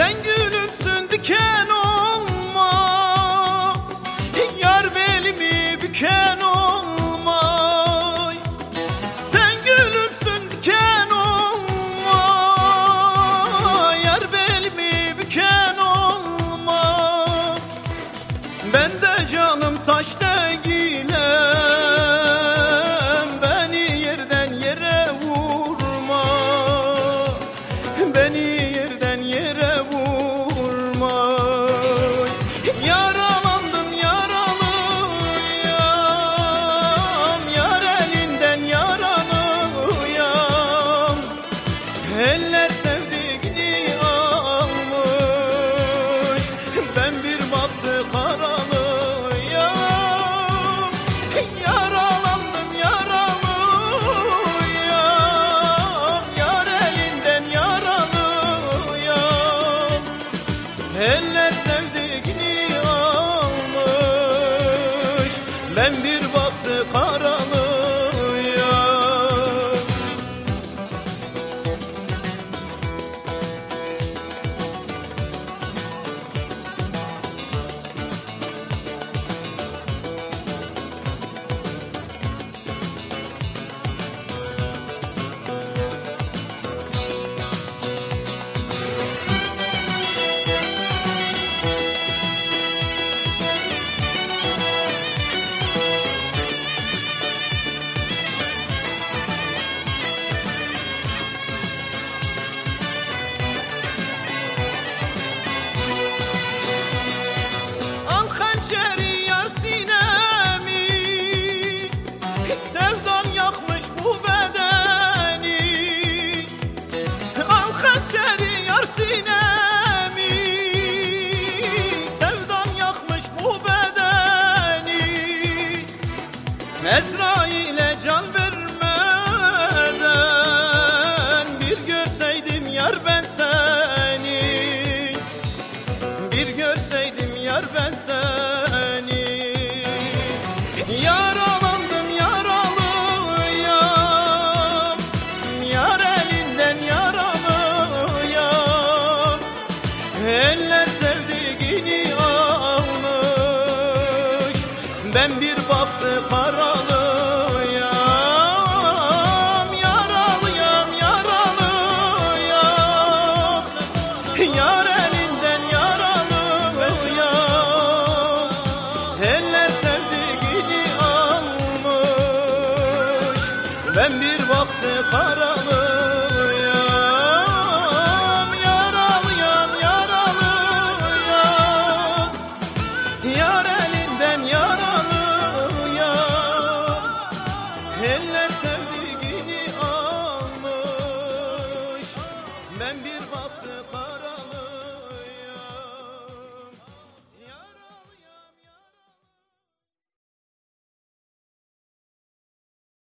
Sen gülümsün diken? Eller sevdiğini almış. Ben bir Ezrail'e can vermeden Bir görseydim yar ben seni. Bir görseydim yar ben seni. Yaralandım yaralıyam Yar elinden yaralıyam Eller sevdiğini almış. Ben bir baktı karalıyam Ben bir vakti karalıyım Yaralıyım yaralıyım Yar elinden yaralıyım Ellerden